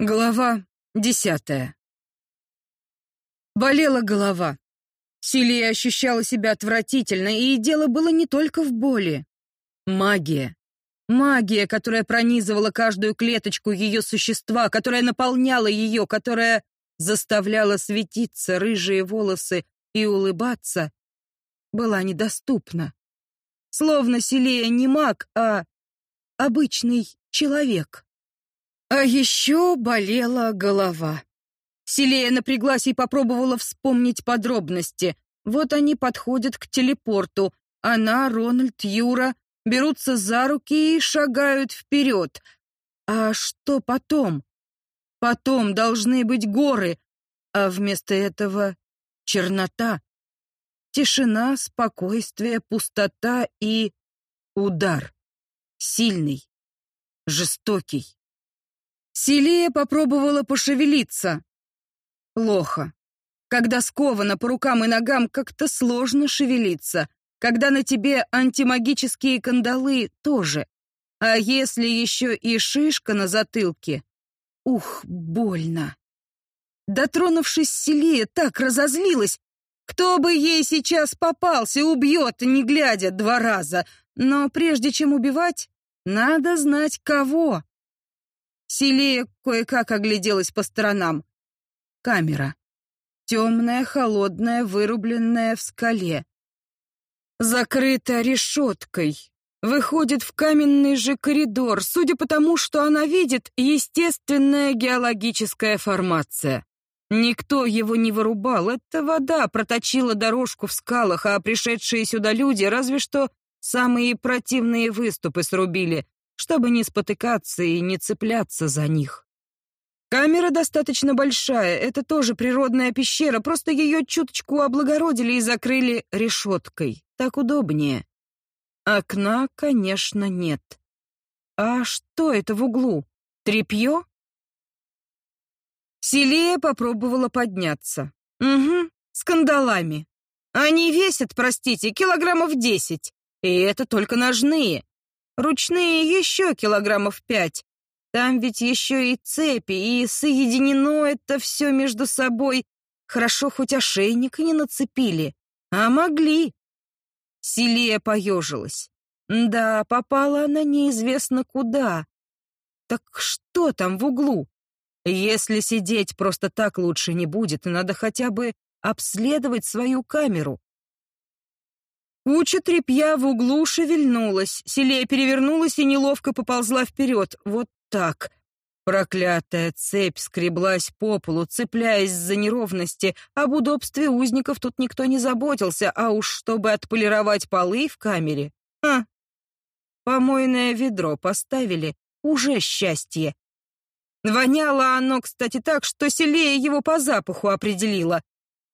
Глава десятая. Болела голова. Силия ощущала себя отвратительно, и дело было не только в боли. Магия. Магия, которая пронизывала каждую клеточку ее существа, которая наполняла ее, которая заставляла светиться рыжие волосы и улыбаться, была недоступна. Словно Силия не маг, а обычный человек. А еще болела голова. Селея напряглась и попробовала вспомнить подробности. Вот они подходят к телепорту. Она, Рональд, Юра берутся за руки и шагают вперед. А что потом? Потом должны быть горы, а вместо этого чернота. Тишина, спокойствие, пустота и удар. Сильный, жестокий. Селия попробовала пошевелиться. Плохо. Когда сковано по рукам и ногам, как-то сложно шевелиться. Когда на тебе антимагические кандалы, тоже. А если еще и шишка на затылке? Ух, больно. Дотронувшись Селия, так разозлилась. Кто бы ей сейчас попался, убьет, не глядя два раза. Но прежде чем убивать, надо знать кого. Селия кое-как огляделась по сторонам. Камера. Темная, холодная, вырубленная в скале. Закрыта решеткой. Выходит в каменный же коридор, судя по тому, что она видит, естественная геологическая формация. Никто его не вырубал, это вода проточила дорожку в скалах, а пришедшие сюда люди разве что самые противные выступы срубили, чтобы не спотыкаться и не цепляться за них. Камера достаточно большая, это тоже природная пещера, просто ее чуточку облагородили и закрыли решеткой. Так удобнее. Окна, конечно, нет. А что это в углу? Трепье? Селия попробовала подняться. Угу, с кандалами. Они весят, простите, килограммов десять. И это только ножные. Ручные еще килограммов пять. Там ведь еще и цепи, и соединено это все между собой. Хорошо, хоть ошейник не нацепили. А могли. Селия поежилась. Да, попала она неизвестно куда. Так что там в углу? Если сидеть просто так лучше не будет, надо хотя бы обследовать свою камеру. Куча тряпья в углу шевельнулась. Селия перевернулась и неловко поползла вперед. Вот так. Проклятая цепь скреблась по полу, цепляясь за неровности. Об удобстве узников тут никто не заботился, а уж чтобы отполировать полы в камере. А, помойное ведро поставили. Уже счастье. Воняло оно, кстати, так, что Селия его по запаху определила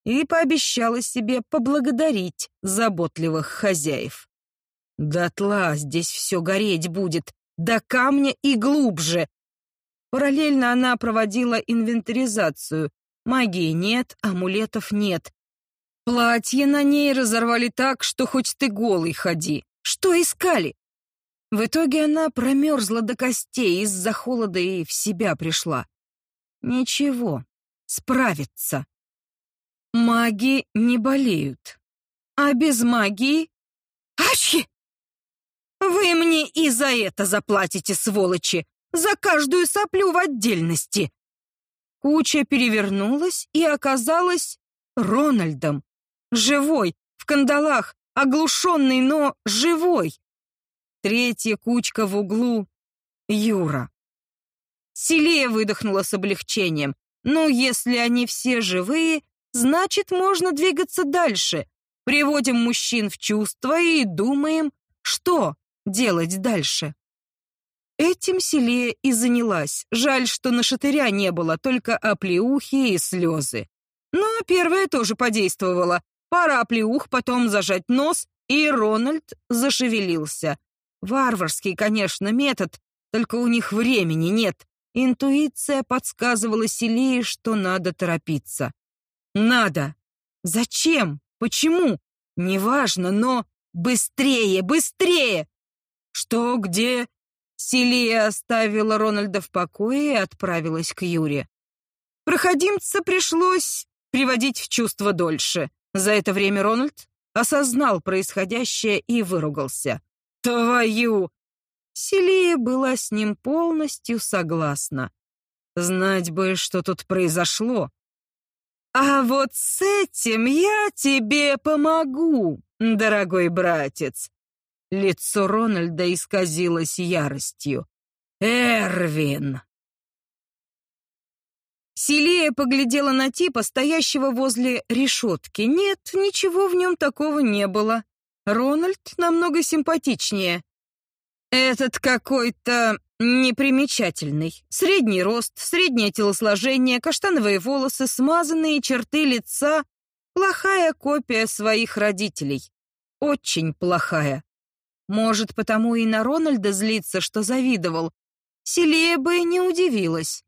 и пообещала себе поблагодарить заботливых хозяев. Дотла здесь все гореть будет, до камня и глубже. Параллельно она проводила инвентаризацию. Магии нет, амулетов нет. Платье на ней разорвали так, что хоть ты голый ходи. Что искали? В итоге она промерзла до костей, из-за холода и в себя пришла. Ничего, справится. Маги не болеют. А без магии... Ачхи! Вы мне и за это заплатите, сволочи! За каждую соплю в отдельности!» Куча перевернулась и оказалась Рональдом. Живой, в кандалах, оглушенный, но живой. Третья кучка в углу — Юра. Селия выдохнула с облегчением. «Ну, если они все живые, Значит, можно двигаться дальше. Приводим мужчин в чувство и думаем, что делать дальше. Этим селе и занялась. Жаль, что на шатыря не было, только оплеухи и слезы. Но первое тоже подействовало. Пара оплеух, потом зажать нос, и Рональд зашевелился. Варварский, конечно, метод, только у них времени нет. Интуиция подсказывала Селее, что надо торопиться. Надо. Зачем? Почему? Неважно, но быстрее, быстрее. Что, где? Селия оставила Рональда в покое и отправилась к Юре. Проходимца пришлось приводить в чувство дольше. За это время Рональд осознал происходящее и выругался. «Твою!» Селия была с ним полностью согласна. Знать бы, что тут произошло. «А вот с этим я тебе помогу, дорогой братец!» Лицо Рональда исказилось яростью. «Эрвин!» Селия поглядела на типа, стоящего возле решетки. Нет, ничего в нем такого не было. Рональд намного симпатичнее. Этот какой-то непримечательный. Средний рост, среднее телосложение, каштановые волосы, смазанные черты лица. Плохая копия своих родителей. Очень плохая. Может, потому и на Рональда злится, что завидовал. Селия бы не удивилась.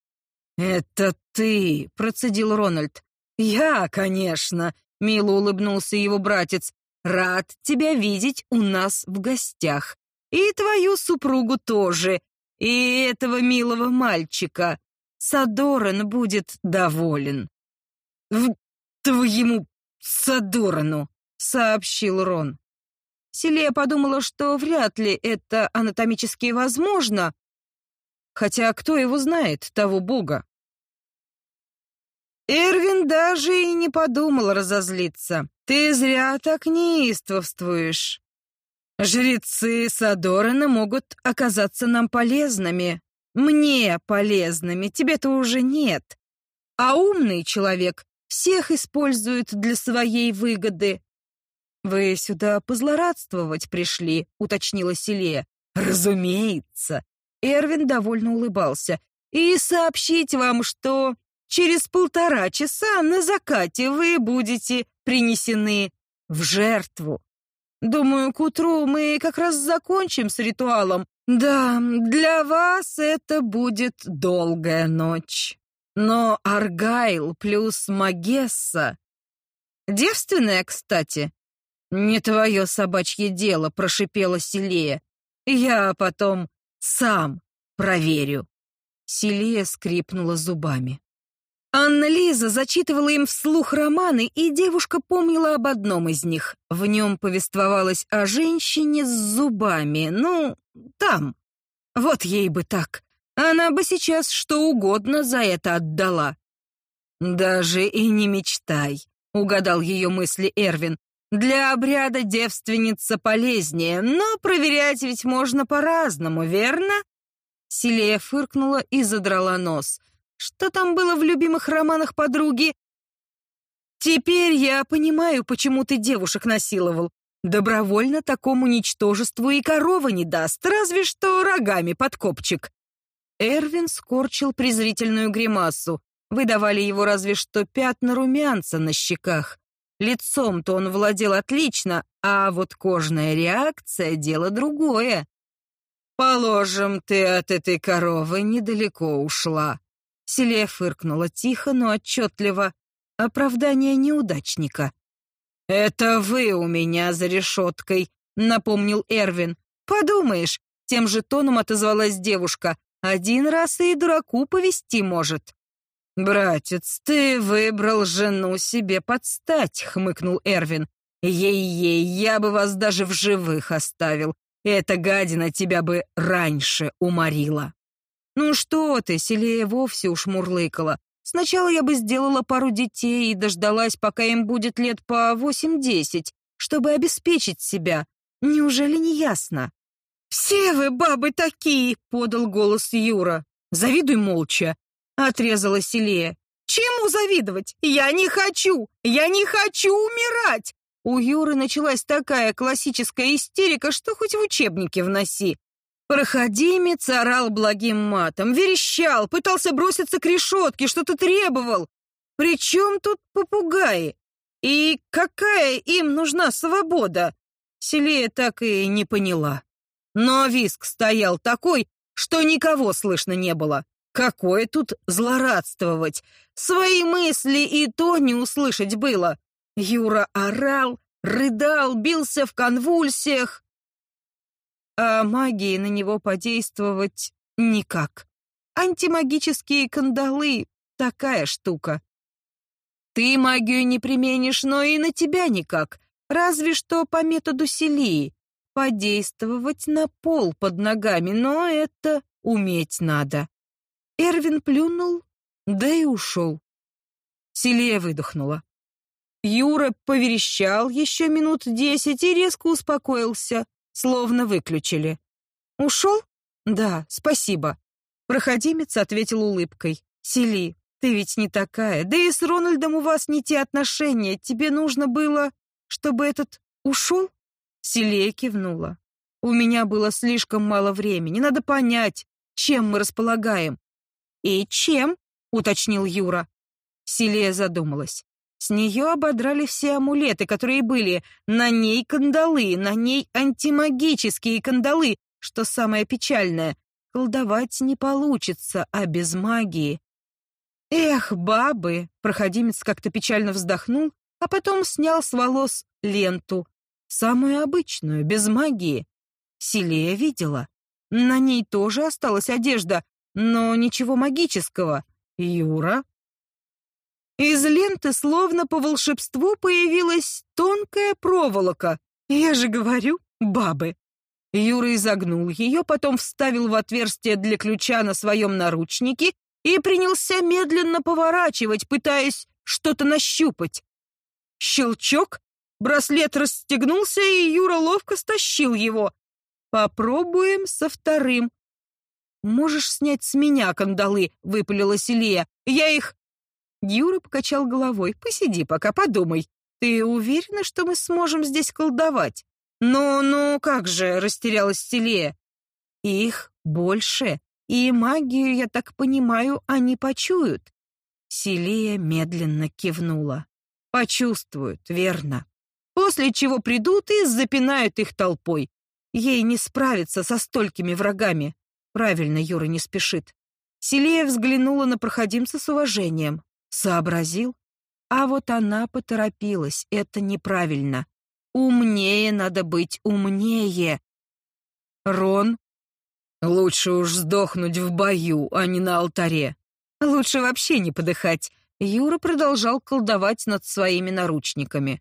«Это ты!» — процедил Рональд. «Я, конечно!» — мило улыбнулся его братец. «Рад тебя видеть у нас в гостях. И твою супругу тоже. И этого милого мальчика. Садоран будет доволен». «В твоему Садорану!» — сообщил Рон. Селия подумала, что вряд ли это анатомически возможно, Хотя кто его знает, того бога? Эрвин даже и не подумал разозлиться. Ты зря так неистовствуешь. Жрецы Садорана могут оказаться нам полезными. Мне полезными, тебе-то уже нет. А умный человек всех использует для своей выгоды. Вы сюда позлорадствовать пришли, уточнила Селия. Разумеется, Эрвин довольно улыбался. «И сообщить вам, что через полтора часа на закате вы будете принесены в жертву. Думаю, к утру мы как раз закончим с ритуалом. Да, для вас это будет долгая ночь. Но Аргайл плюс Магесса... Девственная, кстати. Не твое собачье дело, прошипела Селея. Я потом сам проверю. Селия скрипнула зубами. Анна-Лиза зачитывала им вслух романы, и девушка помнила об одном из них. В нем повествовалось о женщине с зубами. Ну, там. Вот ей бы так. Она бы сейчас что угодно за это отдала. «Даже и не мечтай», — угадал ее мысли Эрвин. Для обряда девственница полезнее, но проверять ведь можно по-разному, верно? Селия фыркнула и задрала нос. Что там было в любимых романах подруги? Теперь я понимаю, почему ты девушек насиловал. Добровольно такому ничтожеству и корова не даст, разве что рогами под копчик. Эрвин скорчил презрительную гримасу. Выдавали его разве что пятна румянца на щеках. Лицом-то он владел отлично, а вот кожная реакция — дело другое. «Положим, ты от этой коровы недалеко ушла». Селия фыркнула тихо, но отчетливо. Оправдание неудачника. «Это вы у меня за решеткой», — напомнил Эрвин. «Подумаешь», — тем же тоном отозвалась девушка. «Один раз и дураку повести может». «Братец, ты выбрал жену себе подстать», — хмыкнул Эрвин. «Ей-ей, я бы вас даже в живых оставил. Эта гадина тебя бы раньше уморила». «Ну что ты, Селея вовсе уж мурлыкала. Сначала я бы сделала пару детей и дождалась, пока им будет лет по восемь-десять, чтобы обеспечить себя. Неужели не ясно?» «Все вы бабы такие!» — подал голос Юра. «Завидуй молча. Отрезала Селия. Чему завидовать? Я не хочу! Я не хочу умирать! У Юры началась такая классическая истерика, что хоть в учебнике вноси. Проходимец орал благим матом, верещал, пытался броситься к решетке, что-то требовал. Причем тут попугаи? И какая им нужна свобода? Селия так и не поняла. Но виск стоял такой, что никого слышно не было. Какое тут злорадствовать? Свои мысли и то не услышать было. Юра орал, рыдал, бился в конвульсиях. А магии на него подействовать никак. Антимагические кандалы — такая штука. Ты магию не применишь, но и на тебя никак. Разве что по методу Селии. Подействовать на пол под ногами, но это уметь надо. Эрвин плюнул, да и ушел. Селия выдохнула. Юра поверещал еще минут десять и резко успокоился, словно выключили. «Ушел?» «Да, спасибо». Проходимец ответил улыбкой. «Сели, ты ведь не такая. Да и с Рональдом у вас не те отношения. Тебе нужно было, чтобы этот ушел?» Селия кивнула. «У меня было слишком мало времени. Надо понять, чем мы располагаем». «И чем?» — уточнил Юра. Селия задумалась. С нее ободрали все амулеты, которые были. На ней кандалы, на ней антимагические кандалы. Что самое печальное, колдовать не получится, а без магии. Эх, бабы! Проходимец как-то печально вздохнул, а потом снял с волос ленту. Самую обычную, без магии. Селия видела. На ней тоже осталась одежда, но ничего магического. Юра из ленты словно по волшебству появилась тонкая проволока. Я же говорю, бабы. Юра изогнул ее, потом вставил в отверстие для ключа на своем наручнике и принялся медленно поворачивать, пытаясь что-то нащупать. Щелчок, браслет расстегнулся, и Юра ловко стащил его. Попробуем со вторым. «Можешь снять с меня кандалы», — выпалила Селия. «Я их Юра покачал головой. «Посиди пока, подумай. Ты уверена, что мы сможем здесь колдовать?» «Ну, ну, как же», — растерялась Селия. «Их больше, и магию, я так понимаю, они почуют». Селия медленно кивнула. «Почувствуют, верно. После чего придут и запинают их толпой. Ей не справиться со столькими врагами. Правильно, Юра не спешит». Селия взглянула на проходимца с уважением. Сообразил? А вот она поторопилась. Это неправильно. Умнее надо быть, умнее. Рон, лучше уж сдохнуть в бою, а не на алтаре. Лучше вообще не подыхать. Юра продолжал колдовать над своими наручниками.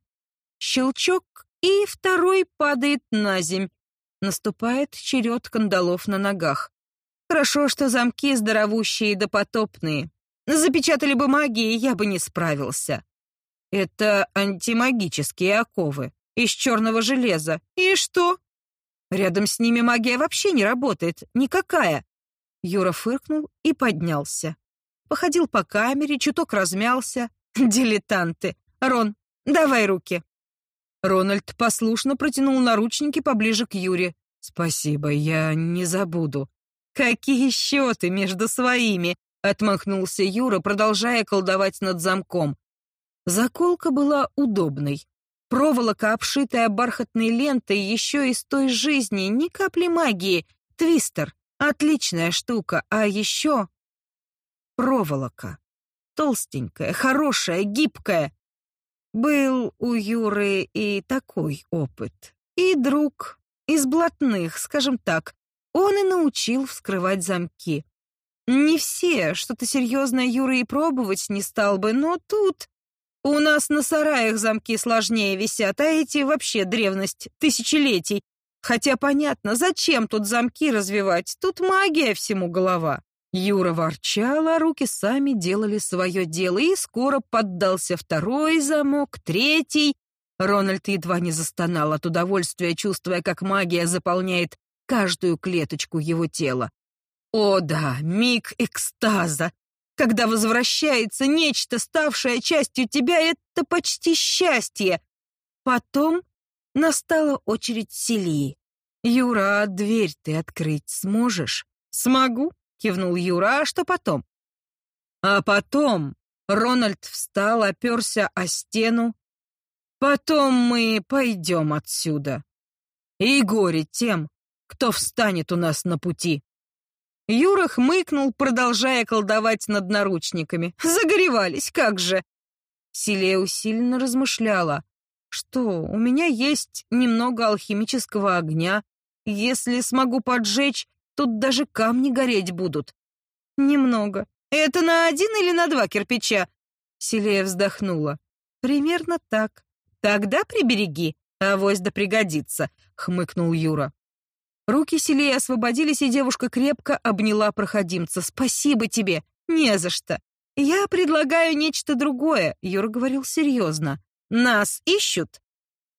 Щелчок, и второй падает на земь. Наступает черед кандалов на ногах. Хорошо, что замки здоровущие и допотопные. Запечатали бы магией, я бы не справился. Это антимагические оковы из черного железа. И что? Рядом с ними магия вообще не работает, никакая. Юра фыркнул и поднялся. Походил по камере, чуток размялся. Дилетанты. Рон, давай руки. Рональд послушно протянул наручники поближе к Юре. «Спасибо, я не забуду». «Какие счеты между своими?» Отмахнулся Юра, продолжая колдовать над замком. Заколка была удобной. Проволока, обшитая бархатной лентой, еще из той жизни, ни капли магии. Твистер. Отличная штука. А еще... Проволока. Толстенькая, хорошая, гибкая. Был у Юры и такой опыт. И друг из блатных, скажем так. Он и научил вскрывать замки. Не все, что-то серьезное Юра и пробовать не стал бы, но тут... У нас на сараях замки сложнее висят, а эти вообще древность тысячелетий. Хотя понятно, зачем тут замки развивать, тут магия всему голова. Юра ворчал, а руки сами делали свое дело, и скоро поддался второй замок, третий. Рональд едва не застонал от удовольствия, чувствуя, как магия заполняет каждую клеточку его тела. О да, миг экстаза. Когда возвращается нечто, ставшее частью тебя, это почти счастье. Потом настала очередь Селии. «Юра, а дверь ты открыть сможешь?» «Смогу», — кивнул Юра, «а что потом?» А потом Рональд встал, оперся о стену. «Потом мы пойдем отсюда. И горе тем, кто встанет у нас на пути». Юра хмыкнул, продолжая колдовать над наручниками. Загоревались, как же. Силия усиленно размышляла. Что, у меня есть немного алхимического огня. Если смогу поджечь, тут даже камни гореть будут. Немного. Это на один или на два кирпича? Селея вздохнула. Примерно так. Тогда прибереги, авось да пригодится, хмыкнул Юра. Руки Селеи освободились, и девушка крепко обняла проходимца. «Спасибо тебе! Не за что! Я предлагаю нечто другое», — Юра говорил серьезно. «Нас ищут?»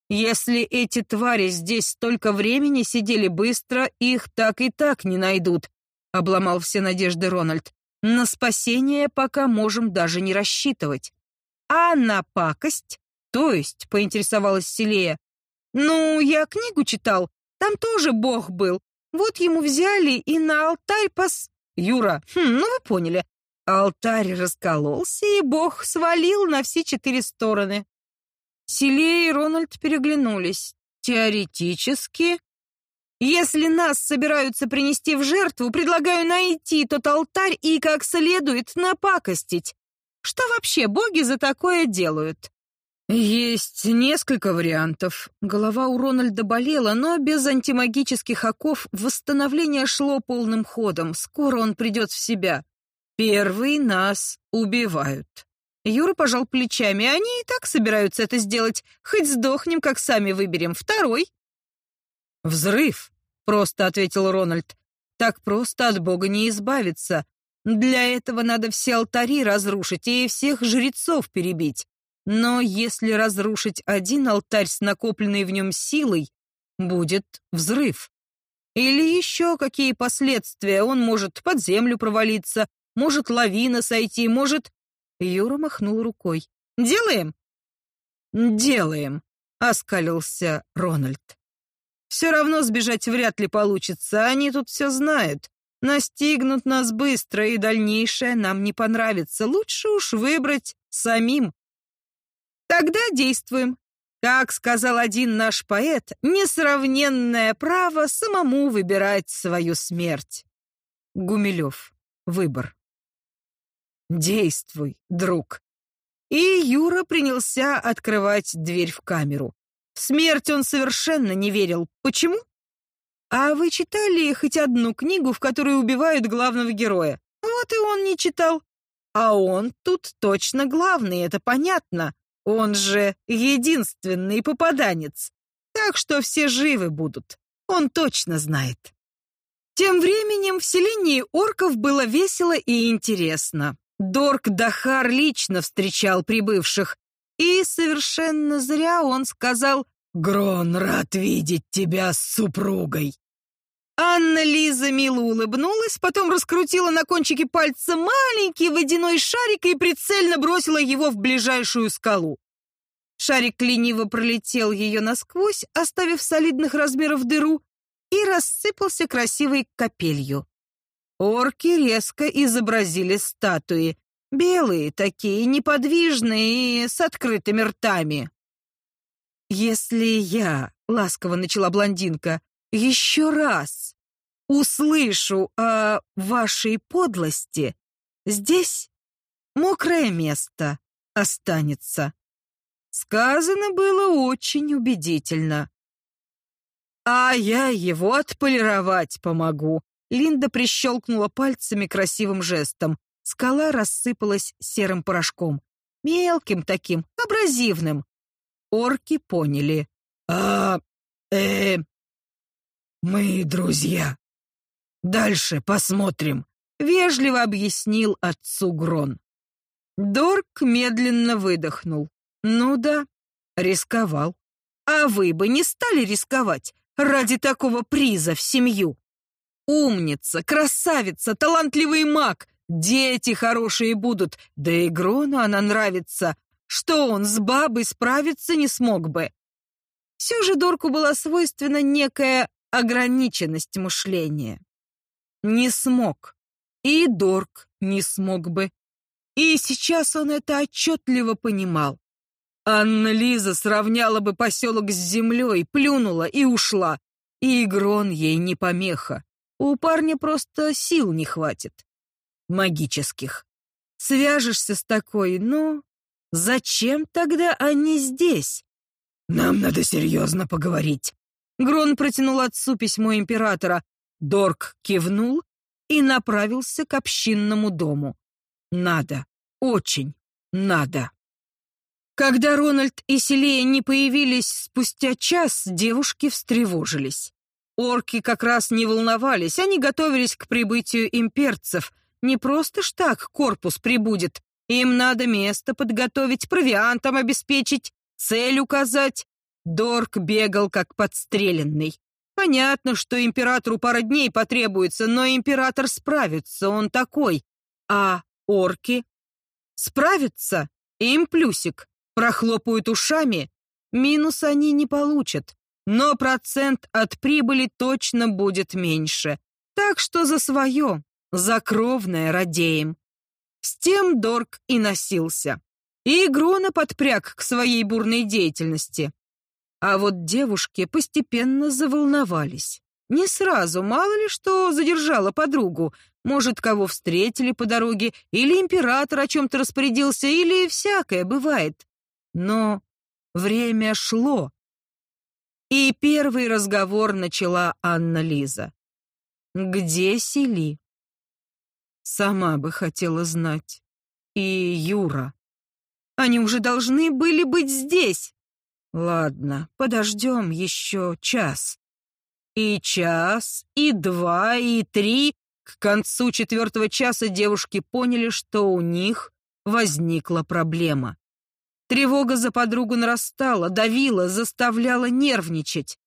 «Если эти твари здесь столько времени сидели быстро, их так и так не найдут», — обломал все надежды Рональд. «На спасение пока можем даже не рассчитывать». «А на пакость?» «То есть?» — поинтересовалась Селея. «Ну, я книгу читал. Там тоже бог был. Вот ему взяли и на алтарь пос... Юра, хм, ну вы поняли. Алтарь раскололся, и бог свалил на все четыре стороны. Селия и Рональд переглянулись. Теоретически... Если нас собираются принести в жертву, предлагаю найти тот алтарь и как следует напакостить. Что вообще боги за такое делают? Есть несколько вариантов. Голова у Рональда болела, но без антимагических оков восстановление шло полным ходом. Скоро он придет в себя. Первый нас убивают. Юра пожал плечами. Они и так собираются это сделать. Хоть сдохнем, как сами выберем. Второй. Взрыв, просто ответил Рональд. Так просто от бога не избавиться. Для этого надо все алтари разрушить и всех жрецов перебить. Но если разрушить один алтарь с накопленной в нем силой, будет взрыв. Или еще какие последствия? Он может под землю провалиться, может лавина сойти, может... Юра махнул рукой. «Делаем?» «Делаем», — оскалился Рональд. «Все равно сбежать вряд ли получится, они тут все знают. Настигнут нас быстро, и дальнейшее нам не понравится. Лучше уж выбрать самим. Тогда действуем. Как сказал один наш поэт, несравненное право самому выбирать свою смерть. Гумилев. Выбор. Действуй, друг. И Юра принялся открывать дверь в камеру. В смерть он совершенно не верил. Почему? А вы читали хоть одну книгу, в которой убивают главного героя? Вот и он не читал. А он тут точно главный, это понятно. Он же единственный попаданец. Так что все живы будут. Он точно знает. Тем временем в селении орков было весело и интересно. Дорк Дахар лично встречал прибывших. И совершенно зря он сказал «Грон, рад видеть тебя с супругой». Анна Лиза мило улыбнулась, потом раскрутила на кончике пальца маленький водяной шарик и прицельно бросила его в ближайшую скалу. Шарик лениво пролетел ее насквозь, оставив солидных размеров дыру, и рассыпался красивой капелью. Орки резко изобразили статуи, белые такие, неподвижные и с открытыми ртами. «Если я», — ласково начала блондинка, — «еще раз услышу о вашей подлости, здесь мокрое место останется». Сказано было очень убедительно. «А я его отполировать помогу», Линда прищелкнула пальцами красивым жестом. Скала рассыпалась серым порошком. Мелким таким, абразивным. Орки поняли. «А... э... мы друзья. Дальше посмотрим», — вежливо объяснил отцу Грон. Дорк медленно выдохнул. «Ну да, рисковал. А вы бы не стали рисковать ради такого приза в семью?» Умница, красавица, талантливый маг. Дети хорошие будут. Да и Грону она нравится. Что он с бабой справиться не смог бы. Все же Дорку была свойственна некая ограниченность мышления. Не смог. И Дорк не смог бы. И сейчас он это отчетливо понимал. Анна-Лиза сравняла бы поселок с землей, плюнула и ушла. И Игрон ей не помеха. У парня просто сил не хватит. Магических. Свяжешься с такой, но зачем тогда они здесь? Нам надо серьезно поговорить. Грон протянул отцу письмо императора. Дорк кивнул и направился к общинному дому. Надо, очень надо. Когда Рональд и Селея не появились спустя час, девушки встревожились. Орки как раз не волновались, они готовились к прибытию имперцев. Не просто ж так корпус прибудет. Им надо место подготовить, провиантом обеспечить, цель указать. Дорк бегал как подстреленный. Понятно, что императору пара дней потребуется, но император справится, он такой. А орки? Справятся? Им плюсик. Прохлопают ушами? Минус они не получат. Но процент от прибыли точно будет меньше. Так что за свое, за кровное радеем. С тем Дорк и носился. И Грона подпряг к своей бурной деятельности. А вот девушки постепенно заволновались. Не сразу, мало ли что задержала подругу. Может, кого встретили по дороге, или император о чем-то распорядился, или всякое бывает. Но время шло. И первый разговор начала Анна Лиза. «Где Сели?» Сама бы хотела знать. И Юра. Они уже должны были быть здесь. Ладно, подождем еще час. И час, и два, и три. К концу четвертого часа девушки поняли, что у них возникла проблема. Тревога за подругу нарастала, давила, заставляла нервничать.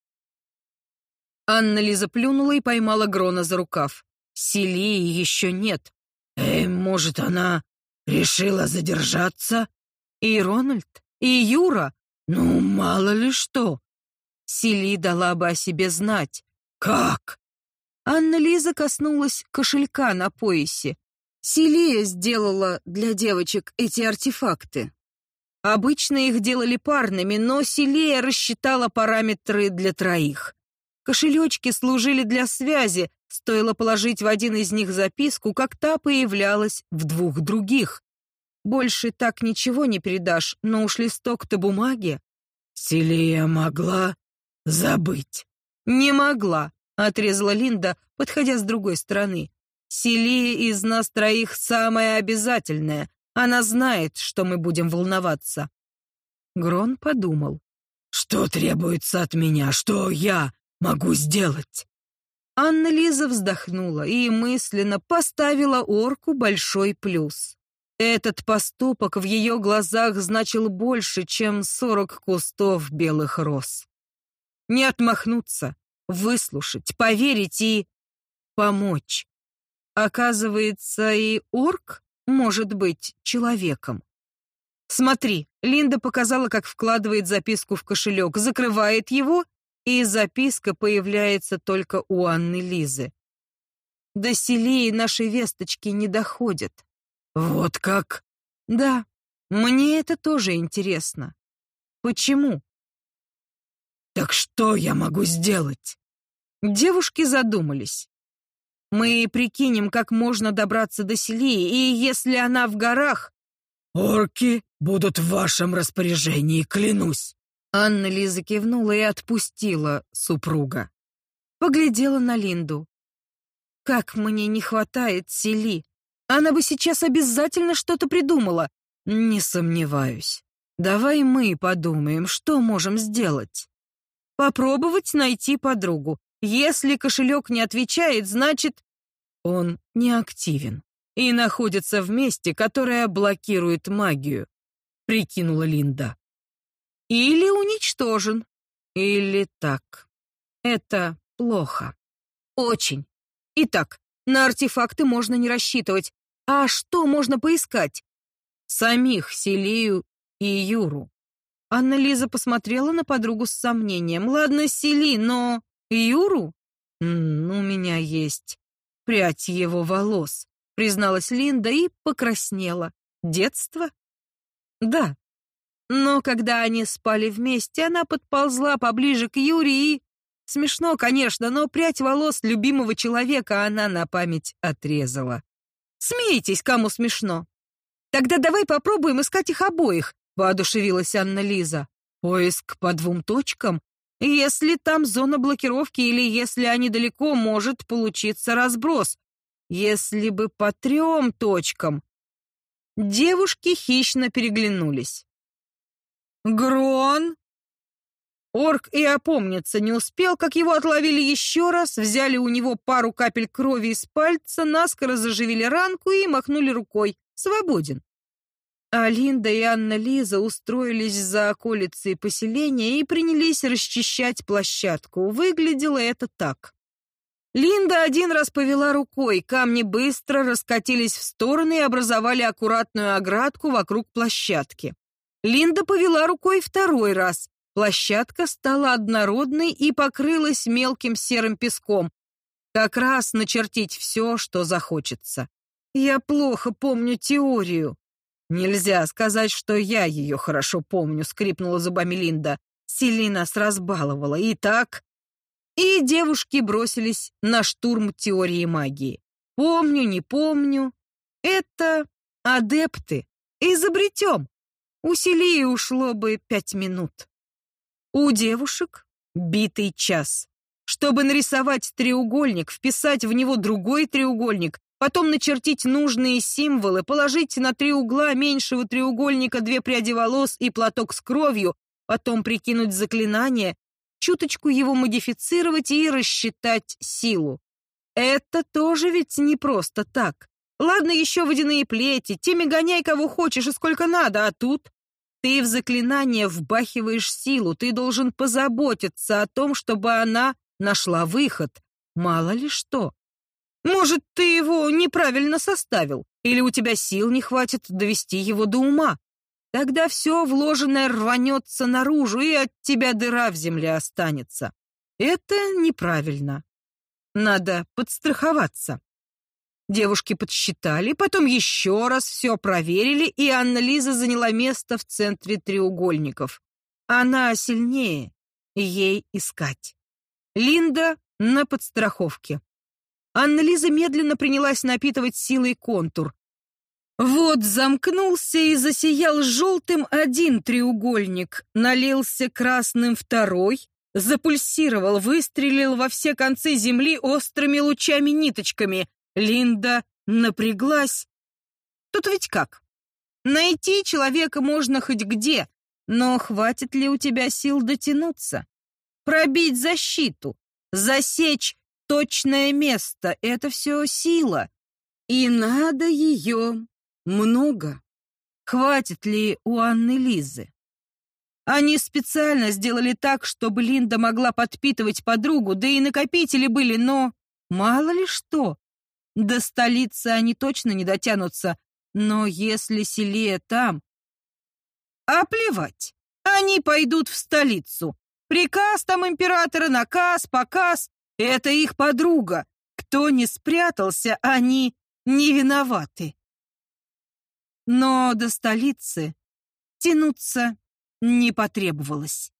Анна Лиза плюнула и поймала Грона за рукав. Селии еще нет. «Эй, может, она решила задержаться?» «И Рональд, и Юра, ну, мало ли что. Сили дала бы о себе знать. Как? Анна-Лиза коснулась кошелька на поясе. Селия сделала для девочек эти артефакты. Обычно их делали парными, но Селия рассчитала параметры для троих. Кошелечки служили для связи, стоило положить в один из них записку, как та появлялась в двух других. Больше так ничего не передашь, но уж листок-то бумаги. Селия могла забыть. Не могла, отрезала Линда, подходя с другой стороны. Селия из нас троих самая обязательная. Она знает, что мы будем волноваться. Грон подумал. Что требуется от меня? Что я могу сделать? Анна-Лиза вздохнула и мысленно поставила орку большой плюс. Этот поступок в ее глазах значил больше, чем сорок кустов белых роз. Не отмахнуться, выслушать, поверить и помочь. Оказывается, и орк может быть человеком. Смотри, Линда показала, как вкладывает записку в кошелек, закрывает его, и записка появляется только у Анны Лизы. До селии наши весточки не доходят. Вот как? Да, мне это тоже интересно. Почему? Так что я могу сделать? Девушки задумались. Мы прикинем, как можно добраться до Селии, и если она в горах... Орки будут в вашем распоряжении, клянусь. Анна Лиза кивнула и отпустила супруга. Поглядела на Линду. Как мне не хватает Сели. Она бы сейчас обязательно что-то придумала. Не сомневаюсь. Давай мы подумаем, что можем сделать. Попробовать найти подругу. Если кошелек не отвечает, значит, он неактивен и находится в месте, которое блокирует магию, прикинула Линда. Или уничтожен, или так. Это плохо. Очень. Итак, на артефакты можно не рассчитывать. А что можно поискать? Самих Селию и Юру. Анна-Лиза посмотрела на подругу с сомнением. Ладно, Сели, но Юру? М у меня есть прядь его волос, призналась Линда и покраснела. Детство? Да. Но когда они спали вместе, она подползла поближе к Юре и... Смешно, конечно, но прядь волос любимого человека она на память отрезала. Смейтесь, кому смешно. Тогда давай попробуем искать их обоих, воодушевилась Анна Лиза. Поиск по двум точкам? Если там зона блокировки или если они далеко, может получиться разброс. Если бы по трем точкам. Девушки хищно переглянулись. «Грон!» Орк и опомниться не успел, как его отловили еще раз, взяли у него пару капель крови из пальца, наскоро заживили ранку и махнули рукой. Свободен. А Линда и Анна Лиза устроились за околицей поселения и принялись расчищать площадку. Выглядело это так. Линда один раз повела рукой, камни быстро раскатились в стороны и образовали аккуратную оградку вокруг площадки. Линда повела рукой второй раз. Площадка стала однородной и покрылась мелким серым песком. Как раз начертить все, что захочется. Я плохо помню теорию. Нельзя сказать, что я ее хорошо помню, скрипнула зубами Линда. Селина нас разбаловала. И так... И девушки бросились на штурм теории магии. Помню, не помню. Это адепты. Изобретем. У Селии ушло бы пять минут. У девушек битый час. Чтобы нарисовать треугольник, вписать в него другой треугольник, потом начертить нужные символы, положить на три угла меньшего треугольника две пряди волос и платок с кровью, потом прикинуть заклинание, чуточку его модифицировать и рассчитать силу. Это тоже ведь не просто так. Ладно еще водяные плети, теми гоняй кого хочешь и сколько надо, а тут ты в заклинание вбахиваешь силу, ты должен позаботиться о том, чтобы она нашла выход. Мало ли что. Может, ты его неправильно составил, или у тебя сил не хватит довести его до ума. Тогда все вложенное рванется наружу, и от тебя дыра в земле останется. Это неправильно. Надо подстраховаться. Девушки подсчитали, потом еще раз все проверили, и Анна-Лиза заняла место в центре треугольников. Она сильнее, ей искать. Линда на подстраховке. Анна-Лиза медленно принялась напитывать силой контур. Вот замкнулся и засиял желтым один треугольник, налился красным второй, запульсировал, выстрелил во все концы земли острыми лучами-ниточками. Линда напряглась. Тут ведь как? Найти человека можно хоть где, но хватит ли у тебя сил дотянуться? Пробить защиту, засечь точное место — это все сила. И надо ее много. Хватит ли у Анны Лизы? Они специально сделали так, чтобы Линда могла подпитывать подругу, да и накопители были, но мало ли что. До столицы они точно не дотянутся, но если Селия там... А плевать, они пойдут в столицу. Приказ там императора, наказ, показ — это их подруга. Кто не спрятался, они не виноваты. Но до столицы тянуться не потребовалось.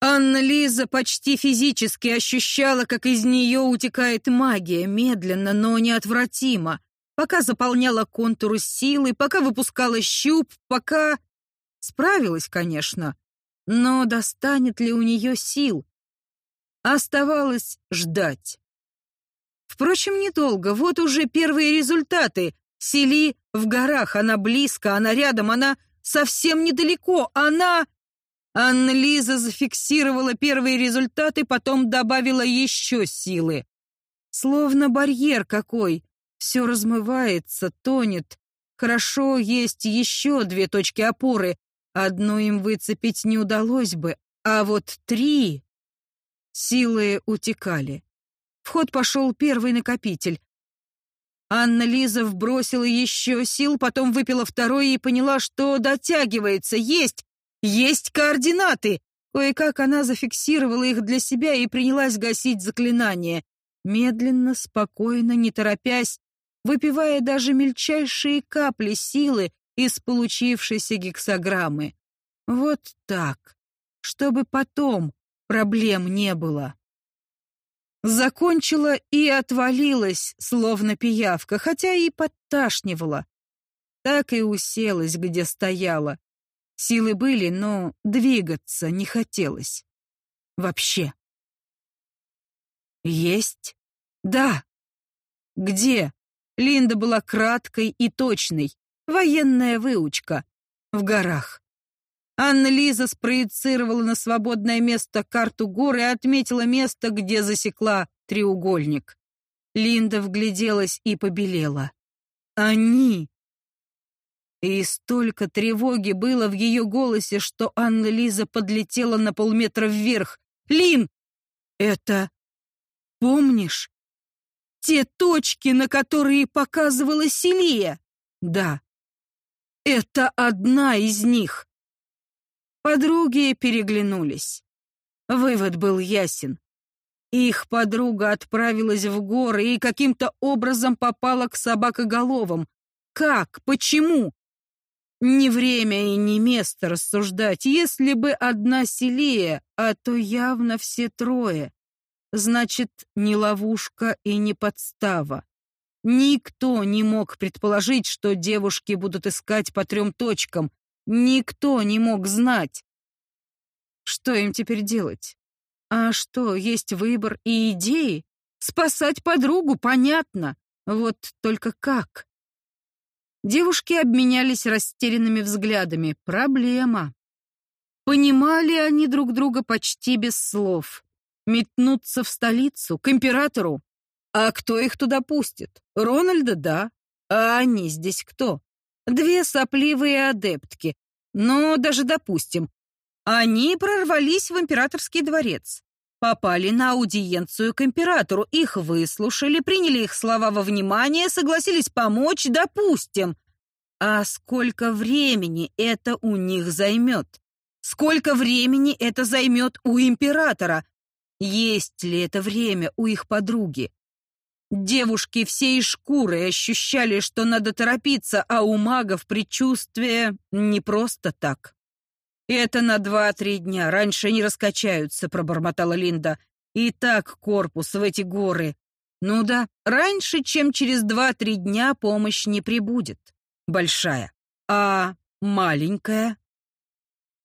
Анна-Лиза почти физически ощущала, как из нее утекает магия, медленно, но неотвратимо, пока заполняла контуры силы, пока выпускала щуп, пока... Справилась, конечно, но достанет ли у нее сил? Оставалось ждать. Впрочем, недолго, вот уже первые результаты. Сели в горах, она близко, она рядом, она совсем недалеко, она... Анна-Лиза зафиксировала первые результаты, потом добавила еще силы. Словно барьер какой. Все размывается, тонет. Хорошо, есть еще две точки опоры. Одну им выцепить не удалось бы, а вот три... Силы утекали. В ход пошел первый накопитель. Анна-Лиза вбросила еще сил, потом выпила второй и поняла, что дотягивается, есть, есть координаты! Кое-как она зафиксировала их для себя и принялась гасить заклинание. Медленно, спокойно, не торопясь, выпивая даже мельчайшие капли силы из получившейся гексограммы. Вот так, чтобы потом проблем не было. Закончила и отвалилась, словно пиявка, хотя и подташнивала. Так и уселась, где стояла, Силы были, но двигаться не хотелось. Вообще. Есть? Да. Где? Линда была краткой и точной. Военная выучка. В горах. Анна-Лиза спроецировала на свободное место карту гор и отметила место, где засекла треугольник. Линда вгляделась и побелела. Они! И столько тревоги было в ее голосе, что Анна-Лиза подлетела на полметра вверх. «Лин! Это... Помнишь? Те точки, на которые показывала Селия?» «Да. Это одна из них». Подруги переглянулись. Вывод был ясен. Их подруга отправилась в горы и каким-то образом попала к собакоголовым. Как? Почему? Не время и не место рассуждать. Если бы одна селия, а то явно все трое. Значит, не ловушка и не подстава. Никто не мог предположить, что девушки будут искать по трем точкам. Никто не мог знать. Что им теперь делать? А что, есть выбор и идеи? Спасать подругу, понятно. Вот только как? Девушки обменялись растерянными взглядами. Проблема. Понимали они друг друга почти без слов. Метнуться в столицу, к императору? А кто их туда пустит? Рональда, да. А они здесь кто? Две сопливые адептки. Но даже допустим, они прорвались в императорский дворец. Попали на аудиенцию к императору, их выслушали, приняли их слова во внимание, согласились помочь, допустим. А сколько времени это у них займет? Сколько времени это займет у императора? Есть ли это время у их подруги? Девушки всей шкурой ощущали, что надо торопиться, а у магов предчувствие не просто так. «Это на два-три дня, раньше не раскачаются», — пробормотала Линда. «И так корпус в эти горы. Ну да, раньше, чем через два-три дня помощь не прибудет. Большая. А маленькая?»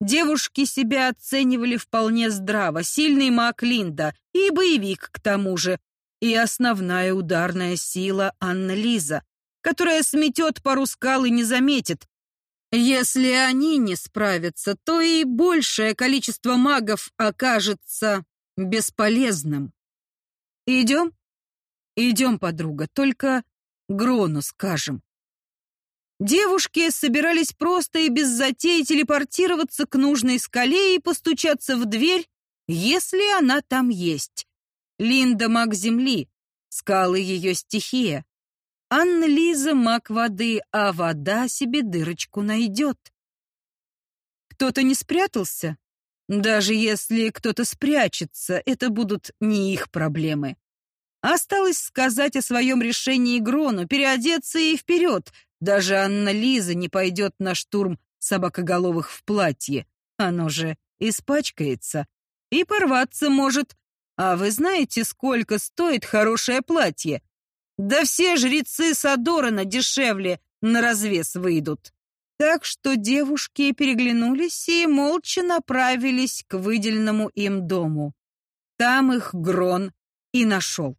Девушки себя оценивали вполне здраво. Сильный маг Линда и боевик к тому же. И основная ударная сила Анна Лиза, которая сметет пару скал и не заметит, если они не справятся, то и большее количество магов окажется бесполезным. Идем? Идем, подруга, только Грону скажем. Девушки собирались просто и без затей телепортироваться к нужной скале и постучаться в дверь, если она там есть. Линда маг земли, скалы ее стихия. Анна-Лиза маг воды, а вода себе дырочку найдет. Кто-то не спрятался? Даже если кто-то спрячется, это будут не их проблемы. Осталось сказать о своем решении Грону, переодеться и вперед. Даже Анна-Лиза не пойдет на штурм собакоголовых в платье. Оно же испачкается и порваться может. А вы знаете, сколько стоит хорошее платье? Да все жрецы Садорана дешевле на развес выйдут. Так что девушки переглянулись и молча направились к выделенному им дому. Там их Грон и нашел.